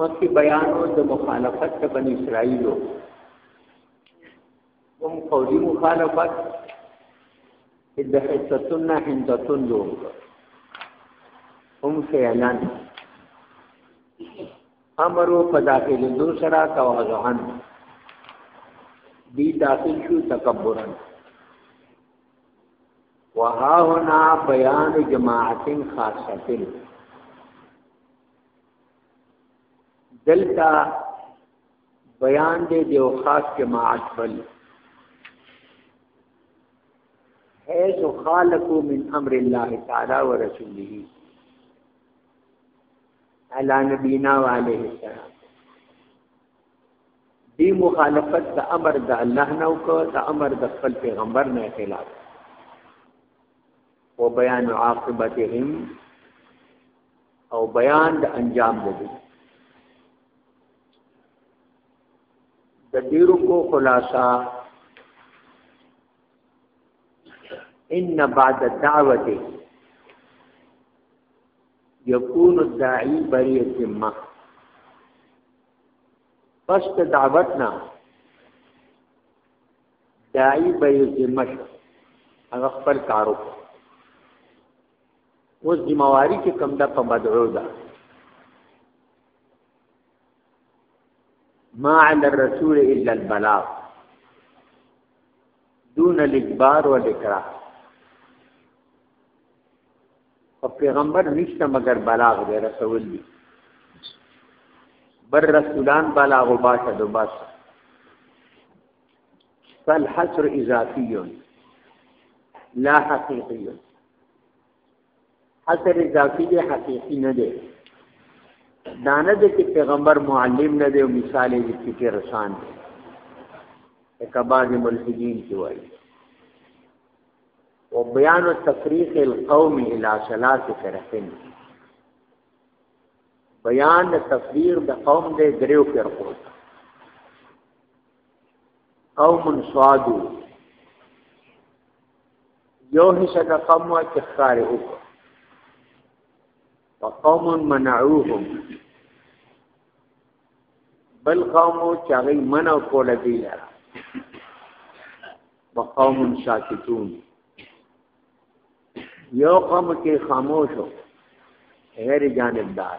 مخکې بیانو د مخالفت د بنی اسرائیلو کوم قولی مخالفت د حصتون نه هندتون یو هم فعلا امرو په داخل دو سره توازعن دی داخل شو تکبرا وها هنا بیان جماعت خاصه دلتا بیان دے دیو خاص کے معاش بل حیث خالقو من امر اللہ تعالی و رسولی علا نبینا و علیہ السلام دی مخالفت دا امر دا اللہ نو کو دا امر دا خپل پیغمبر نه خلاف و بیان عاقبتهم او بیان د انجام دی د ډیرو کو خلاصہ ان بعد الدعوه يكون الداعي بريء الذمه پس ته دعوت نه دای به یې ذمه هغه خپل کارو اوس ذمہواری چې کم ده په مدعو ده ما علی الرسول الا البلاغ دون الاجبار والاکراه او پیغمبر نشته مگر بلاغ دی رسول دی بر رسولان بلاغ وباسه دو باسه فالحصر اضافي لا حقيقي حصر اضافي دی حقيقي نه دی دانه د چې پیغمبر معلم نه دی او مثال یې چې رسان دی کباز ملحدین کی وایي او بیان تفریق القوم الى ثلاث فرقین بیان تفریق د قوم د دریو فرقو او منصادو یو حصہ کا قوم وا چې ښکار وکړ وقوم منعوهم بل قوم چې هغه منع کوله دی لاره وقوم ساکتون یو قوم کې خاموش هو غیر جانبدار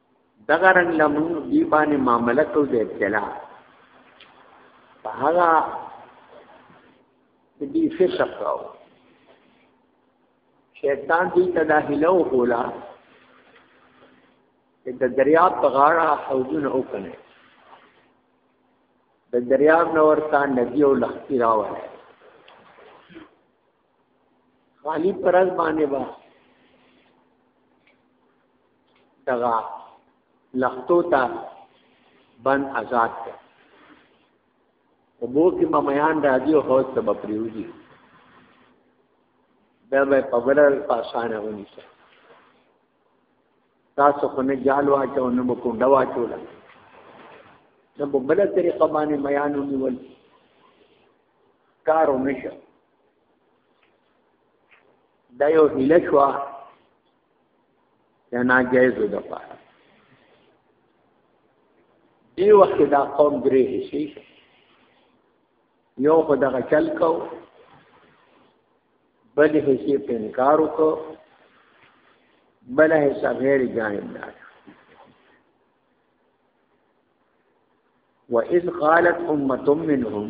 دغه رنګ لمون دی باندې معاملې کو د ابتلا په هغه دې فسق او شیطان دې تداخله وکولا د دریاب په غاړه حوضونه وکنه د دریاب نو ورته ندی او لختی راوړل خالی پرز باندې با دغه لختو ته بند آزاد کړ او بو کې ممیان راځي او هوت ته بپریوږي دا به په ګرل په اسانه ونی شي تاسو خو نه جال واچو نه مو کوډه واچو لا نه په بل طریقه باندې میان ونیول کارو نشه دا یو هله شو یا ناجایزو د پاره دی وخت دا قوم درې حصې شو یو په دغه چل کو بل حصې په انکار وکړو بل حصہ غیر جانبدار وَإِذْ قَالَتْ أُمَّةٌ مِّنْهُمْ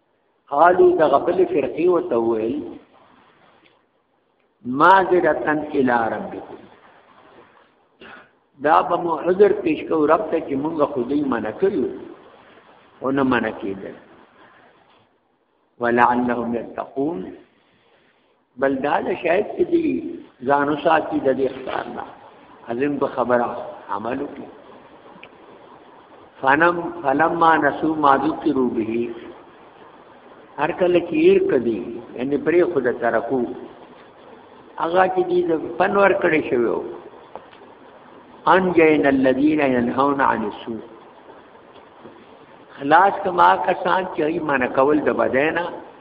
قالو د غبل فرقی و تویل معذرتن الى ربکم دا به مو عذر پیش کو رب ته چې مونږ خودی منع کړو او نه منع کېدل ولعلهم يتقون بل دا نه شاید چې دی ځانو ساتي د دې اختیار نه عظیم په خبره عمل وکړي فنم فلما نسو ما ذکروا به هر کله چې ير کدي ان پرې خود ترکو هغه چې دې پنور کړي شوی ان جین الذین ينهون عن السوء خلاص کما کسان چې ایمان کول د بدنه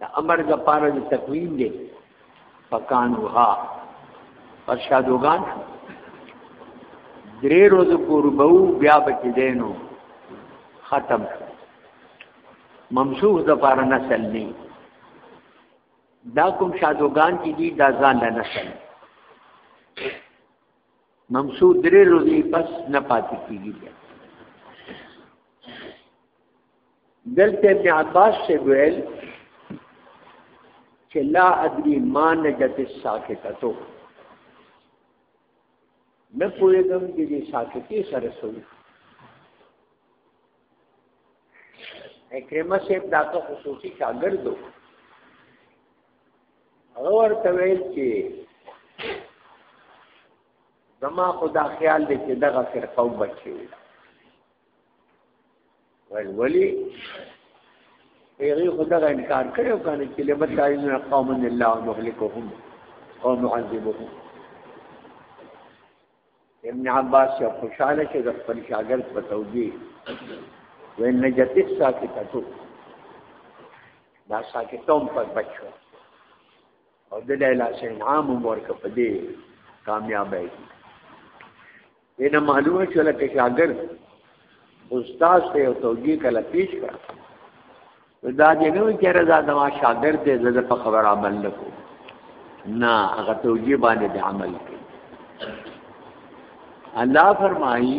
د امر د پاره د تقویم دی فکانوها پر شادوغان درې روز قربو بیا بچ دینو ختم ممسوخ د پاره نسل نه دا کوم شادوغان چې دي دا ځان له نسل ممسوخ درې روزي پس نه پاتې کیږي دلته ابن عباس سے ویل چې لا ادري ما نجت الساکتتو نه پوهېږم چې دې ساکتې سره سوي اکرمه صاحب دا ته خصوصي شاګرد و هغه ورته ویل چې زما خدا خیال دی چې دغه فرقه وبچي وای ولی پیغی خدا غا انکار کړو کنه چې لمت دایونه قوم الله مهلكهم او معذبهم ابن عباس یو خوشاله چې د خپل شاګرد په توجیه وین نجت ساکته تو دا ساکتوم پر بچو او د لیلا سین عام ورک په دې کامیابی دینه معلومه شو لکه شاګرد استاد ته یو توجیه کله پیش کړ دا دې نو چې رضا دا شاګرد دې زده په خبر عمل نکو نه هغه توجیه باندې د عمل کوي الله فرمایي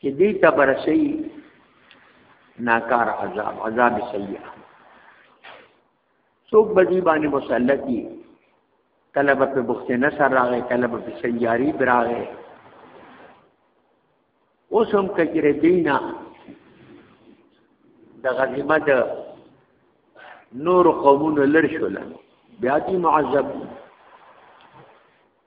چې دې ته برسي ناکار عذاب عذاب سیئه څوک بدی باندې مسلطي کله به په بخت نصر راغې کله به په سیاري براغې اوس هم کچره دینا د غزیمه د نور قومونو لر شول بیا دې معذب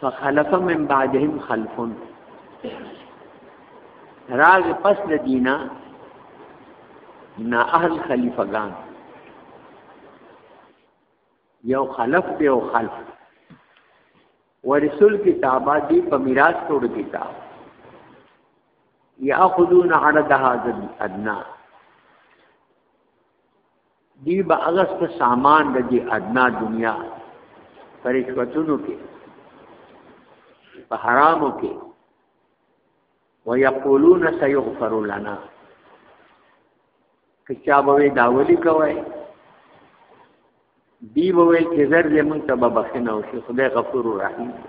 فخلف من بعدهم خلف راغ پس د دینا نا اهل خلیفګان یو خلف دی او خلف ورسول کتابا دی په میراث توړ کتاب یاخذون عرض هذا الادنى دی به هغه څه سامان د دې ادنا دنیا پرېښوتونو کې په حرامو کې ويقولون سيغفر لنا که چا به دا ولي کوي دی به ویل چې زر دې مونږ ته به بخښنه وشي خدای غفور رحیم دی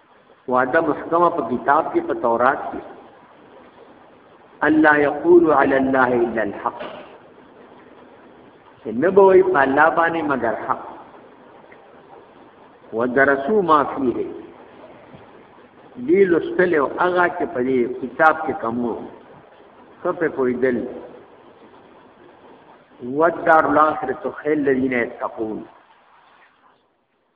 وعده محکمه په کتاب کې په تورات کې الله یقول علی الله الا الحق چې نه به وي په الله باندې مگر حق ودرسو ما فيه دی لستل او هغه چې په دې کتاب کې کومو کپه پویدل ودار الاخرته خیر الذين يتقون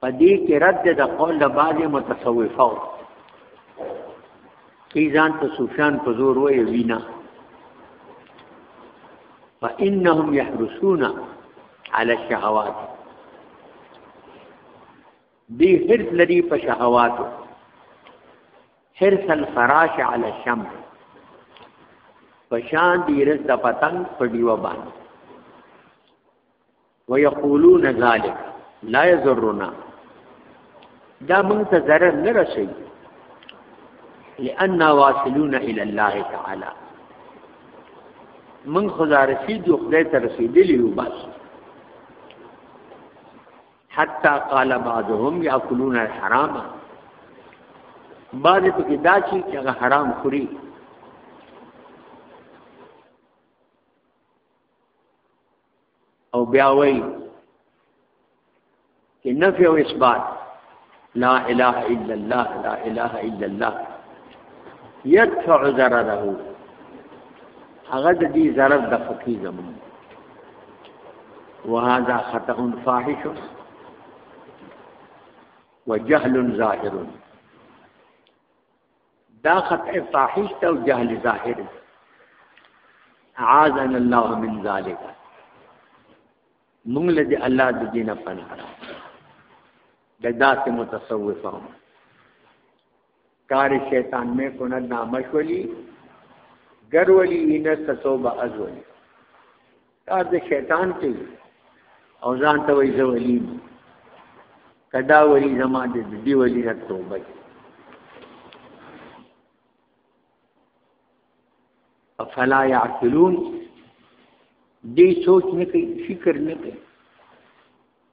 په دې کې رد د قول د بعض متصوفه کی ځان ته سفیان په زور وې وینا فانهم يحرسون على الشهوات دی حرص لري په شهوات حرص الفراش على الشمع پشان دی رز د پتنګ په دیو باندې ويقولون ذلك لا يضرنا دا موږ ته ضرر نه رسي لأننا واصلون إلى الله تعالى من خدا رسید یو خدای ته رسیدلی یو بس حتی قال بعضهم یاکلون الحرام بعض په کې دا چې هغه حرام خوري او بیا وایي چې نفي او اثبات لا اله الا الله لا اله الا الله يدفع ضرره هغه د دې ضرر د فقې زمون وهذا خطأ فاحش وجهل ظاهر دا خطأ فاحش ته او جهل ظاهر دی عاذنا الله من ذلك مونږ له الله د دینه پناه را د داسې متصوفهم کار شیطان میں کند نامش ولی گر ولی اینت تصوبہ از ولی کار د شیطان کوي او ځان ته وایي زه ولي کدا ولي زما د دې ولي نه توبه افلا يعقلون دې سوچ نه کوي فکر نه کوي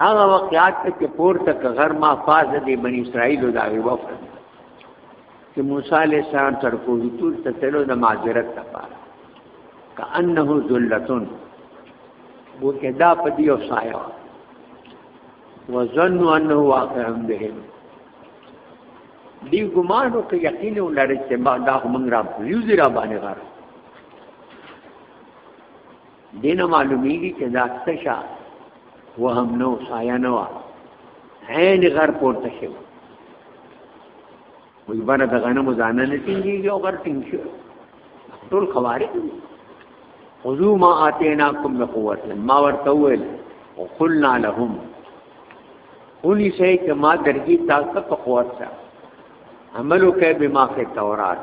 هغه وخت یاد ته چې پورته که غر ما فاز دی بنی اسرائیل دا وی وفد چې موسی علی السلام تر کوه تور ته تلو د معذرت لپاره کانه ذلتون وو کې دا په دی او سایه وظنوا انه واقع بهم دی ګمان او کې یقین ولري چې ما دا موږ را یوزي را باندې غره دینه معلومیږي چې دا تشا وهم نو سایه نو عین غر پورته شي وي بره د غنمو ځانه نه ټینګيږي او غر ټینګ شي ټول خوارق خذو ما آتیناکم بقوت ما ورته ویل او قلنا لهم اونی سه چې ما درګي تاسو په قوت سره عملو کې به ما په تورات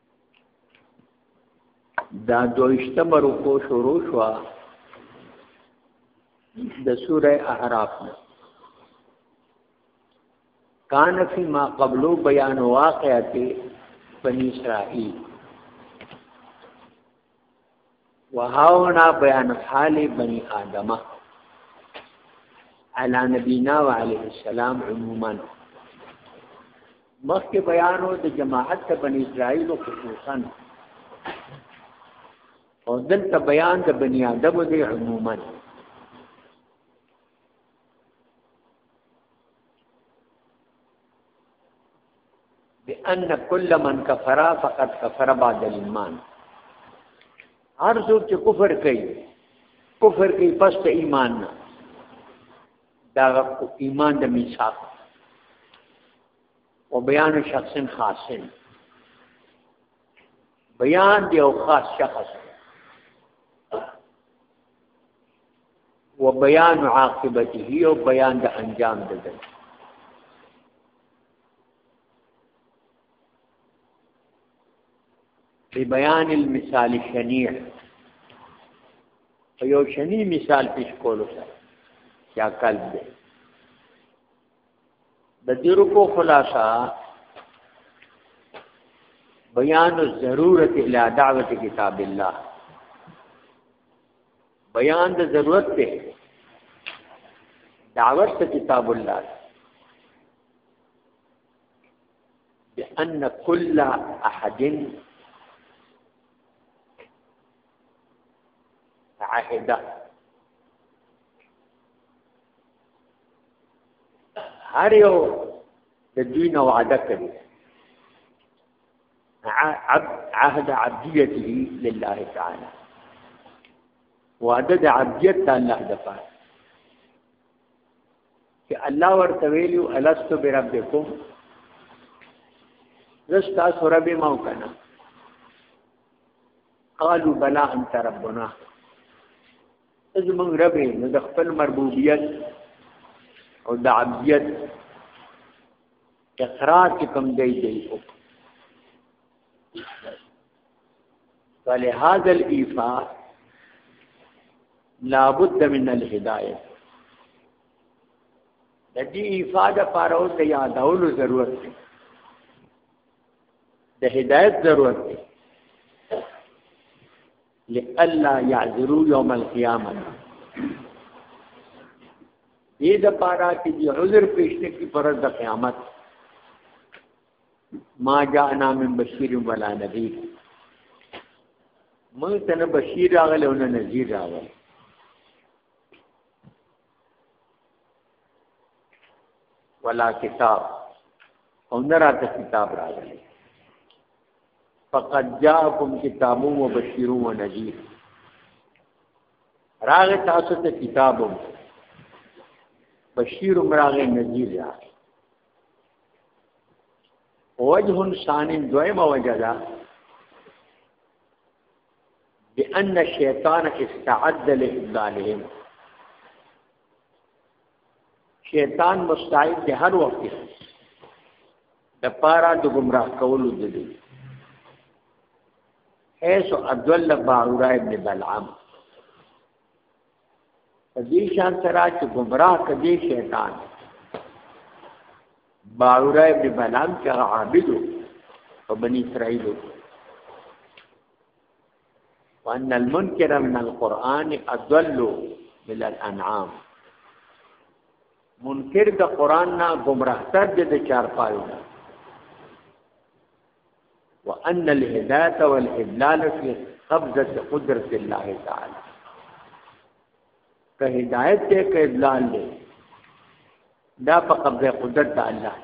دا دویشتمه رکو شروع شوه د سوره احراف نه کان فی ما قبلو بیان واقعات بنی اسرائیل وهاونا بیان حال بنی آدمه علی نبینا و علیه السلام عموما مخکې بیانو د جماعت ته بنی اسرائیل خصوصا او دلته بیان د بنی آدم دی عموما بأن كل من كفر فقد كفر بعد الإيمان هر څوک چې کفر کوي کفر کوي پس ته ایمان نه دا ایمان د میثاق او بیان شخص خاصن بیان دی او خاص شخص و بیان عاقبته او بیان د انجام د ده په بیان المثال شنیع یو شنی مثال پیش کولو سره یا کلب دی د دې رکو خلاصہ بیان الضرورت الى دعوت کتاب الله بیان د ضرورت ته دعوت ته کتاب الله بان كل احد عهده هر یو د دوی نه وعده کوي عهد عبدیته لله تعالی وعده د عبدیت د الله د پاره چې الله ورته ویلو الست بربکم زستا سره به مو کنه قالوا بلا انت ربنا زمونږ رب نو د خپل مربوبیت او د عبدیت اقرار چې کوم دی دی او فلهذا الايفاء لابد من الهدايه د دې ایفا د پاره او د یادولو ضرورت دی د هدایت ضرورت دی لالا يعذروا يوم القيامه دې د پاره چې د عذر پېښته کی پرد د قیامت ما جاءنا من بشیر ولا نذیر موږ ته نه بشیر راغلی او نه نذیر راغلی ولا کتاب او نه راته کتاب راغلی فقد جاءكم كتاب مبشر ونذير راغ تاسو ته کتاب بشیر راغ نذیر یا وجه ثان دویمه وجه ده بان الشیطان استعد لابدالهم شیطان مستعد هر وخت د پارا د گمراه کولو د دې حيث ادل باورا ابن بلعام دې شان سره چې گمراه کدي شیطان باورا ابن بلعام چې عابد او بني اسرائيل وان المنكر من القران ادل من الانعام منکر د قران نه گمراه تر د چارپایو وان الهدایت والادلال فی قبضه قدرت الله تعالی که هدایت ته که ادلال دی دا په قبضه قدرت الله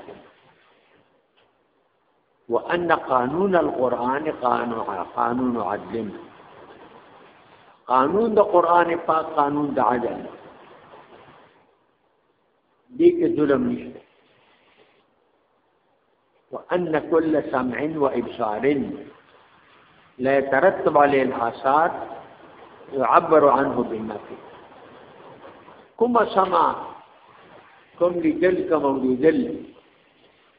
وان قانون القرآن قانون قانون عدل قانون د قرآن پاک قانون د عدل دې کې ظلم نشته وان كل سمع وابصار لا يترتب عليه الآثار يعبر عنه بالنفي كما سمع کوم لیدل کوم لیدل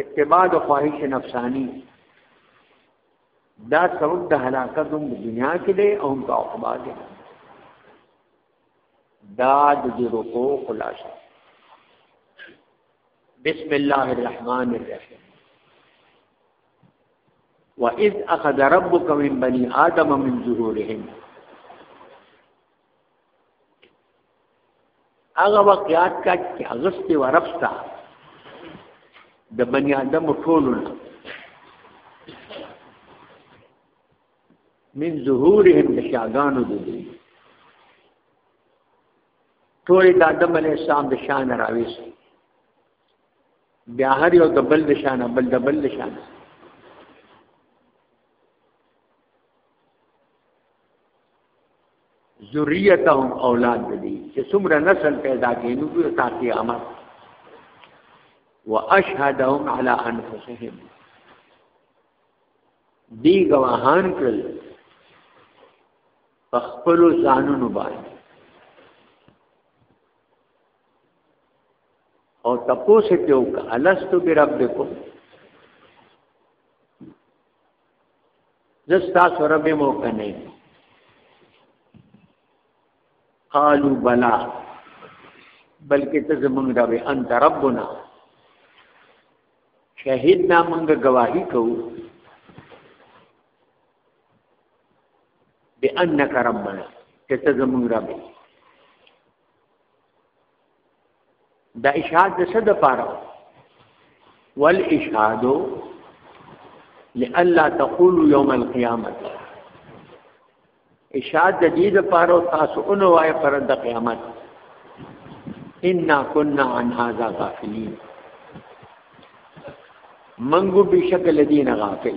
اتباع د خواهش نفسانی دا سبب د هلاکت هم د دنیا کې دی او هم په عقبا کې دا د دې رکو خلاصه بسم الله الرحمن الرحیم وَإِذْ أَخَذَ رَبُّكَ مِنْ بَنِي آدَمَ مِنْ ظُهُورِهِمْ هغه وخت یاد کا چې اغست ورپستا د بنی آدم ټولو من ظهورهم بشاغانو دوی ټول د آدم علی السلام د شان راويست بیا هر یو د بل د شان بل د بل د شان ذریتهم اولاد دي چې څومره نسل پیدا کړي نو دوی ته قیامت واشهدهم على انفسهم دی گواهان کړل په خپل ځانونو باندې او تپوس ته وک الستو بربکم زستا سره به مو کنه قالوا بلا بلکې ته زمونږ دا به انت ربنا شهید نا مونږ گواہی کوو بانک ربنا چې ته زمونږ رب دا اشهاد د څه د پاره والاشهاد لالا تقول يوم القيامه اشهاد د دې د پاره تاسو اون وای پر د قیامت ان كنا عن هذا غافلين منګو بشکل دین غافل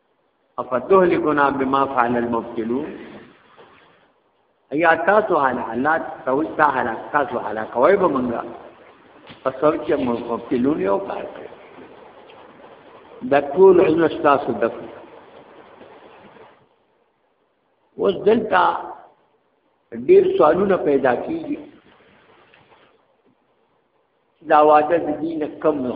افتهلكنا بما فعل المبتلون ایا تاسو حالا الله تاسو ته حالا تاسو حالا کوي به مونږه پس چې مبتلون یو کار کوي د ټول علم تاسو د اوس دلته ډیر سوالونه پیدا کیږي دا واده د دین کم نو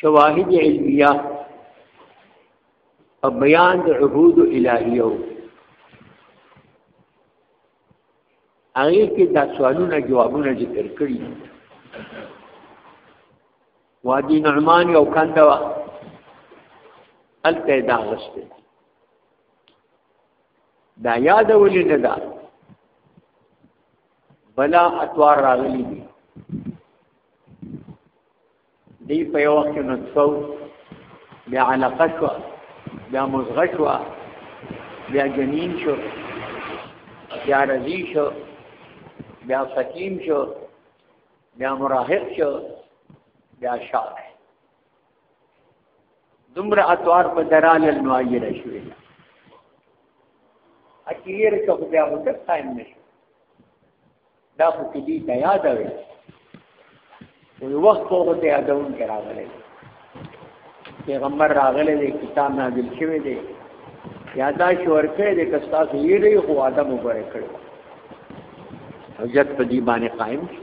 شواهد علمیه او بیان د عهود الهیو هغه کې دا سوالونه جوابونه ذکر کړی وادي نعمان یو کنده وا الته دا غسته دا یاد ولې نه دا بلا اتوار راغلي دي دی په یو وخت نطفه بیا علقه شو بیا مزغه شو بیا جنین شو بیا رضی شو بیا سکیم شو بیا مراهق شو بیا شاک دومره اتوار په درال المعیره شوې ده اکیر څه بیا وخت قائم نشو دا خو کې دي ته یاد وي وی وخت په وخت یادون کې راغلی پیغمبر راغلی دی کتاب نازل شوی دی یاداش ورکړی دی که تاسو یې دی خو آدم وګورئ کړو حجت په دې باندې قائم شي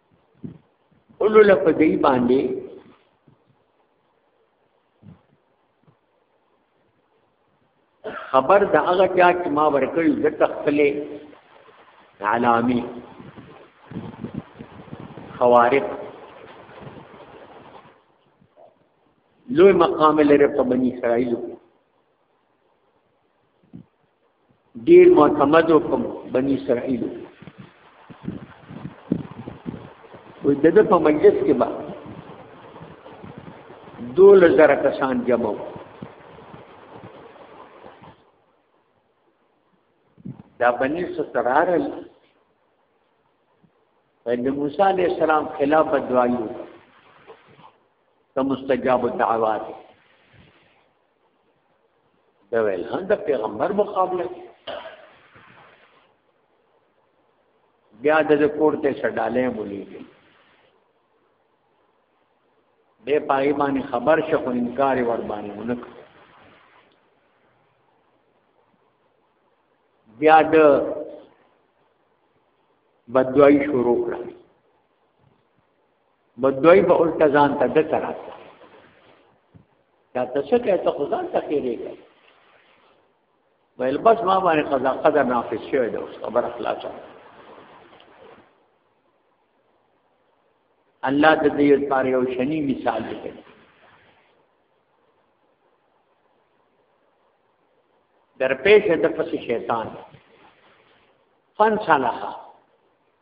اولو له په دې باندې خبر د هغه چا چې ما ورکړ د تخلې علامي خوارق لوی مقام لري په بني اسرائیل ډیر معتمد کوم بنی اسرائیل وي د دې په مجلس کې با دول زره کسان جمع وو دا بنی سترار د موسی علی السلام خلاف دعایو ته مستجاب الدعوات دا ویل هم د پیغمبر مقابله کې بیا د کور ته شډالې مولېږي به پای باندې خبر شو خو انکار ور باندې ونک بیا د بدوای شروع کړه بدوی به الټا ځان ته د کرا دا ته څه کوي ته خدان ته کېږي ویل بس ما باندې قضا قدر نافذ شوی دی اوس خبر اخلاص الله د دې لپاره یو شنی مثال دی در پیش د پس شیطان فن صلاحا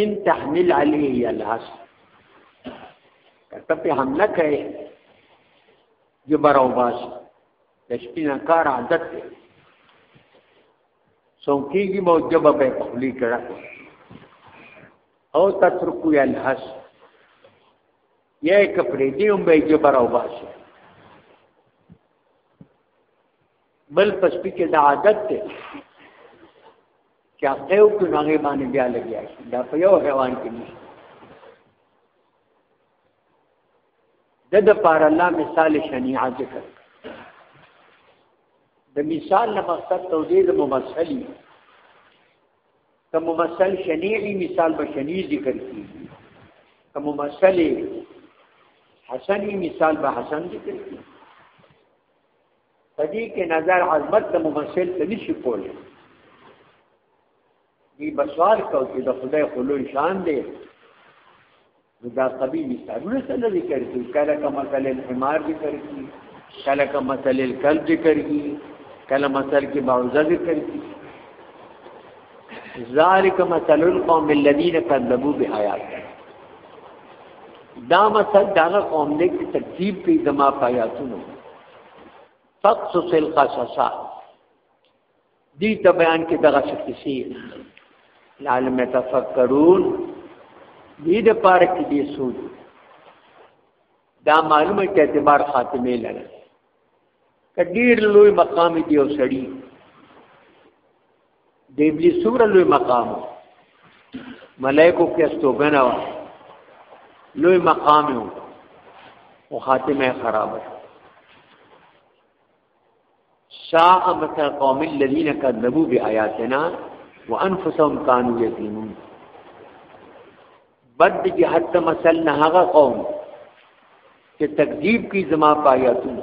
ان تحمل علیه الحس کته په حمله کوي جبر او باس د شپینا کار عادت دی څوکیږي مو جب به خپلی کړه او تترکو الحس یې کپړې دی هم به جبر او باس بل پس پی کې د عادت ته چې هغه یو په نغې باندې بیا لګیا شي دا په یو حیوان کې نشته د د پار الله مثال شنیعه ذکر د مثال نه مقصد توجیه د ممثلی که ممثل شنیعی مثال به شنیع ذکر کی که ممثل حسنی مثال به حسن ذکر کی پدې کې نظر عظمت د ممثل ته نشي کولی دی بسوال کو چې د خدای خلوی شان دی دا قبی مثالونه څنګه ذکر کوي کله کما مثل الحمار ذکر کوي کله کما مثل الكلب ذکر کوي کله مثل کې باوزه ذکر کوي ذالک مثل القوم الذين كذبوا بآيات دا مثل دا قوم دې تکذیب کوي د ما پیاتونو تقصص القصصا دی ته بیان کې دغه شخصي لعلم تفکرون دې د پاره کې دې سوچ دا معلومه کې اعتبار خاتمه لره کډیر لوی مقام دی او سړی د ابلیس څومره لوی مقام ملائکو کې استوګنه و لوی مقام و او خاتمه خراب شاء مت قوم الذين كذبوا بآياتنا وانفسهم كانوا يظلمون بد کی حد مسل نه هغه قوم چې تکذیب کی زما پایاتونه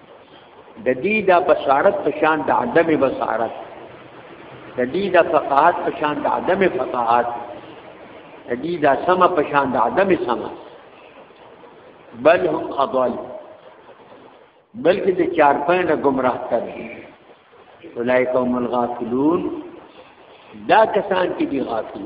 د دې د بشارت په شان د عدم بشارت د دې د فقاهت په شان د عدم فقاهت د دې د سما په شان د عدم سما بل هم اضل بلکې د چار پاینه گمراه تر اولئک هم الغافلون دا کسان کې دي غافل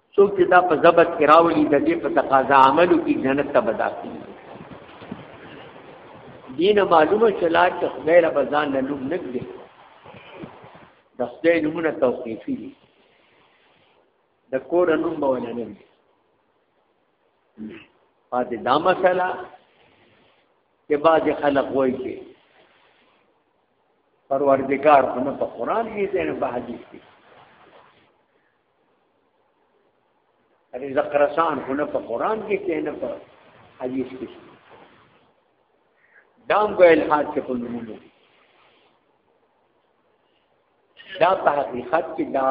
څوک چې دا په ضبط کې راولي د دې په تقاضا عملو کې جنت ته به داخلي دین معلومه شلا چې خدای له بزان نه نوم نه کړي د خدای نومونه توقیفي دي د کور نوم به ونه نه وي پاتې دا مسله چې بعض خلک وایي چې پروردگار په قرآن کې دی نه په حدیث کې اري زقرسان هونه په قران کې کې نه په حدیث کې دام کو الحاد کې په نومونو دا په حقیقت کې دا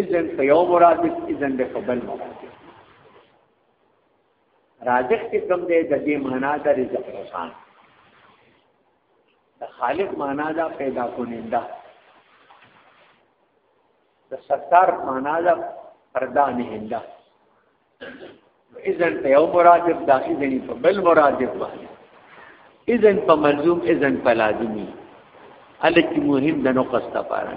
اذن په یو مرادف اذن به قبل مرادف راجح کې کوم دی د دې معنا د رزق رسان د خالق معنا دا پیدا کونینده د ستار معنا دا پردا نه هنده اذن په یو مرادف دا اذن په بل مرادف باندې اذن په ملزوم اذن په لازمی الکه مهم د نقص لپاره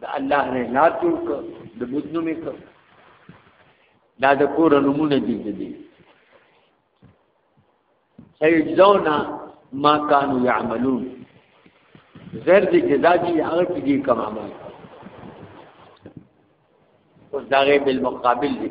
د الله نه لا جوړ کړ د بت نوم یې کړ دا د کور نمونه دي دي سيجزون ما كانوا يعملون زر دې جزا دي هغه چې دي کوم عمل اوس دا غي بالمقابل دي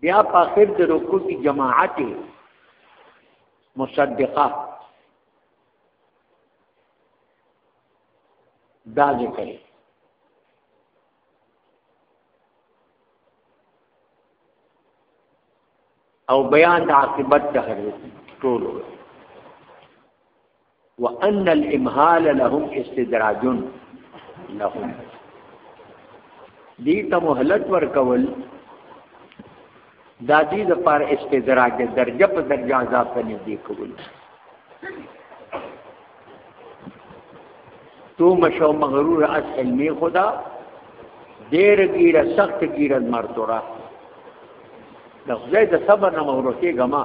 بیا په اخر د رکوع کې جماعت مصدقه دا ذکر او بیان د عاقبت د هر ټولو وان الامهال لهم استدراج لهم دې ته مهلت ورکول دا دې د پر استدراج د درجه په درجه عذاب ته نږدې کول تو مشو مغرور از علمی خدا دیر گیره سخت گیره مرتورا د خدای د صبر نه مغرور کېږه ما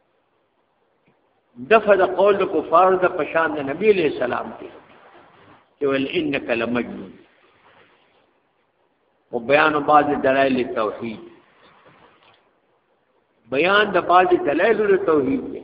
دفع د قول د کفار د پشان د نبی علیہ السلام دی چې ول انک لمجنون او بیان بعض دلائل توحید بیان د بعض دلائل توحید دی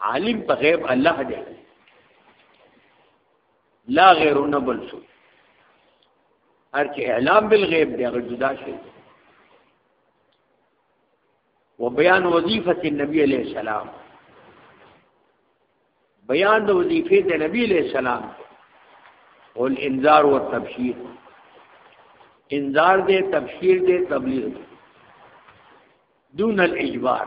عالم په غیب الله دی لا غیر نه بل شو هر چې اعلام بالغیب دی هغه جدا شي و بیان وظیفه النبی علیہ السلام بیان د وظیفه د نبی علیہ السلام او الانذار او تبشیر انذار دے تبشیر دے تبلیغ دون الاجبار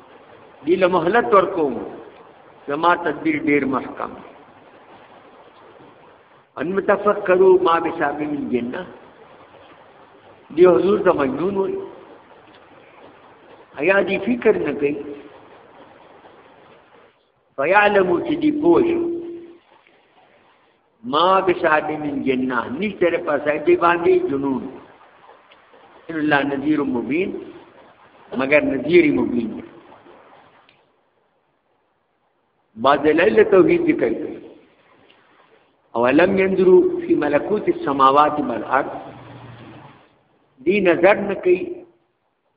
دی له مهلت ورکوم زما تدبیر ډیر محکم ان متفکروا ما بشاب من جنہ دی حضور ته مجنون وي ایا دی فکر نه کوي فیعلمو چې دی پوه شو ما بشهادی من جنہ نشتر پسیدی باندی جنون ان اللہ نذیر مبین مگر نذیر مبین بعض لیل توحید ذکر کئی اولم یندرو فی ملکوت السماوات والارض دی نظر نکی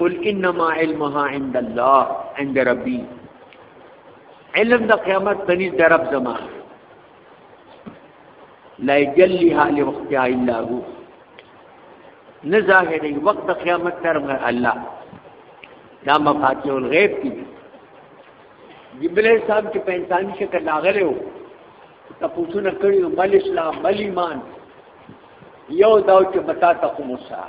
قل انما علمها عند الله عند ربي علم د قیامت تنی د رب زما لا یجلیها لوقتها الا هو نه ظاهري وخت قیامت تر الله دا مفاتيح الغیب کی جبرئیل صاحب چې په انساني شکل لاغلی وو تاسو نه کړیو بل اسلام بل ایمان یو داو چې بتا تقوم الساعه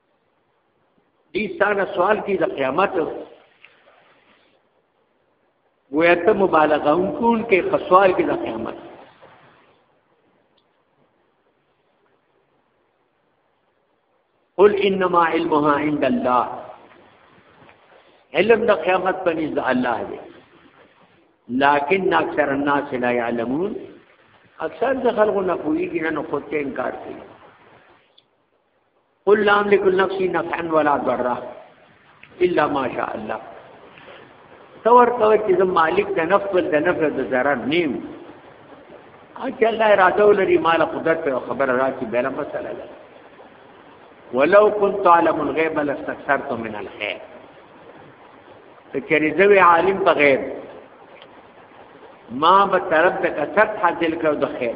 دې ستانه سوال کې د قیامت گویا ته مبالغه هم کول کې په سوال کې د قیامت قل انما علمها عند الله علم د قیامت په نزد الله دی لكن اکثر الناس لا يعلمون اکثر د خلکو نه پوهیږي نه خود ته انکار کوي قل لا املك لنفسي نفعا ولا ضرا الا ما شاء الله تور تور چې زم مالک د نفس ول د نفس د ضرر نیم اچ الله اراده ولري مال قدرت په خبر راځي بل مسله ده ولو كنت عالم الغيب لاستكثرت من الخير کچری زوی عالم په غیب ما به طرف د کثرت حاصل کړو د خیر